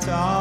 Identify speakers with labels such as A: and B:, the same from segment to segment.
A: Tom.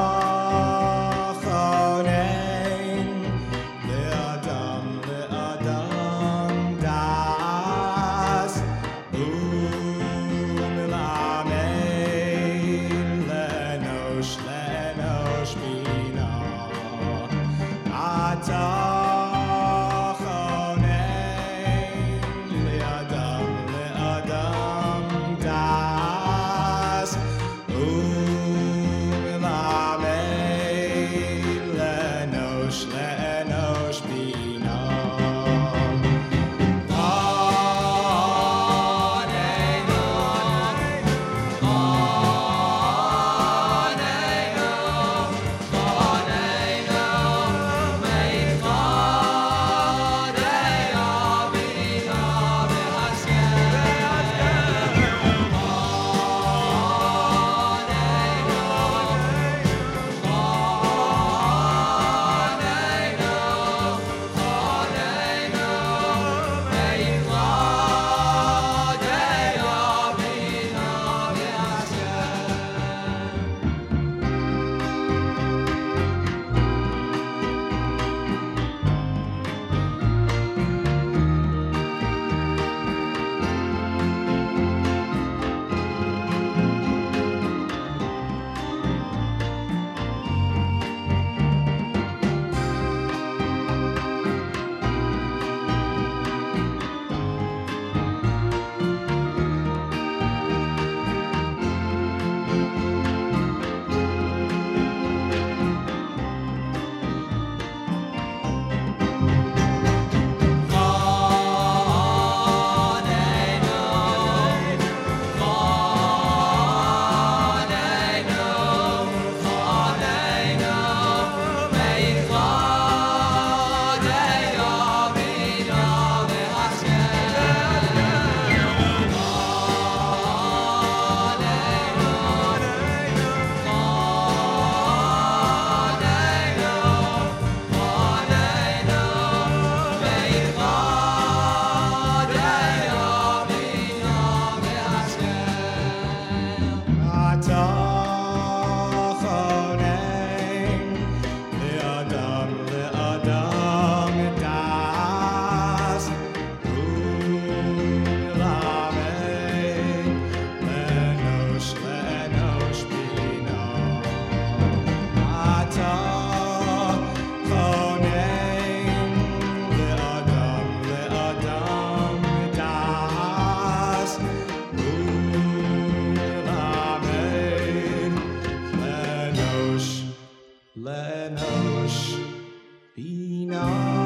A: and be not.